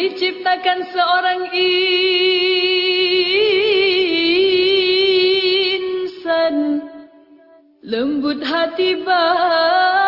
diciptakan seorang insan. Lembut hati bak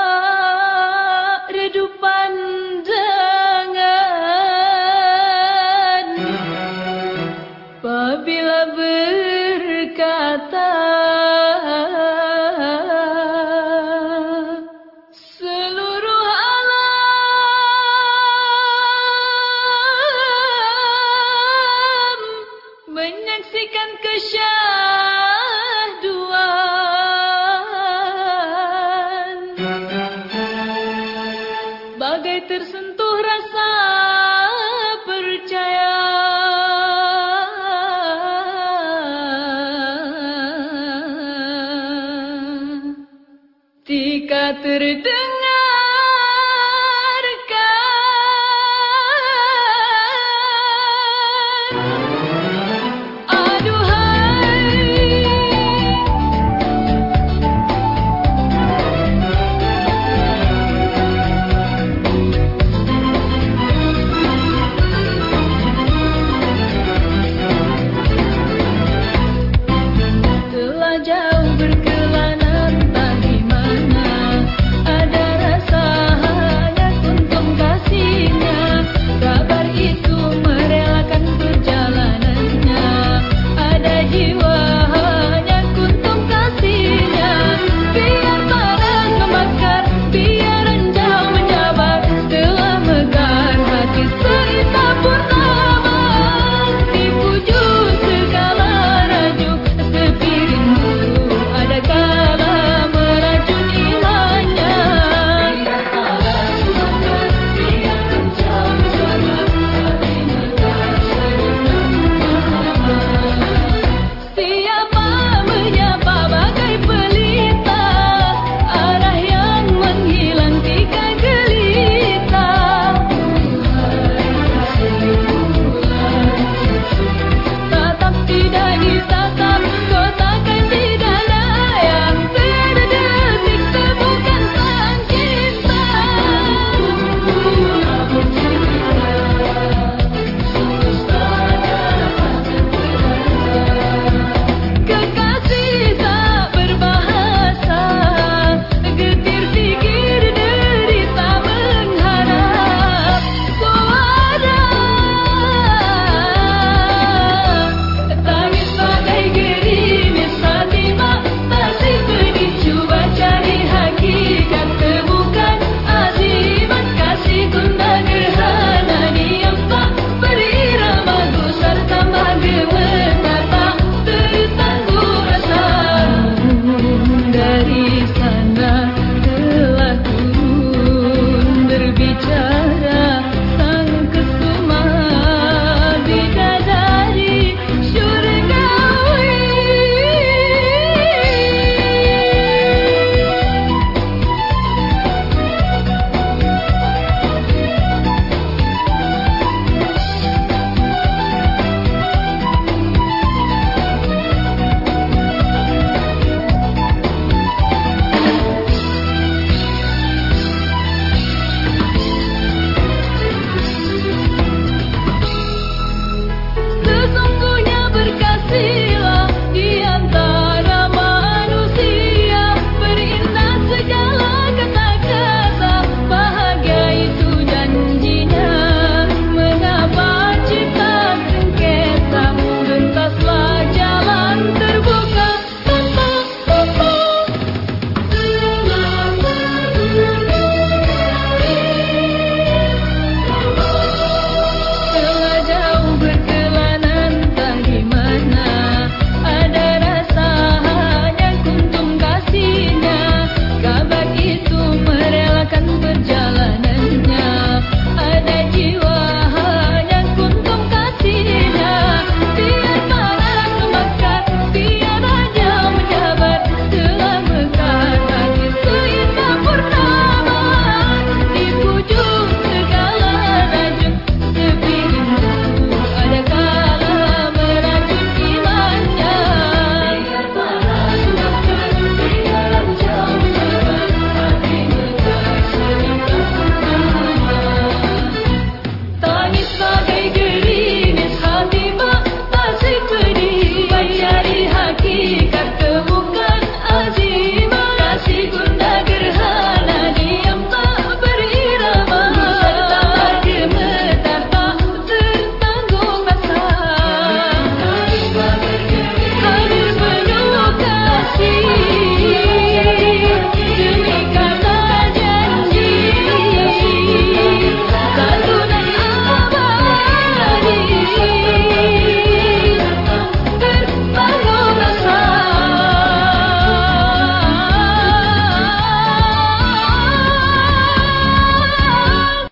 yatırdım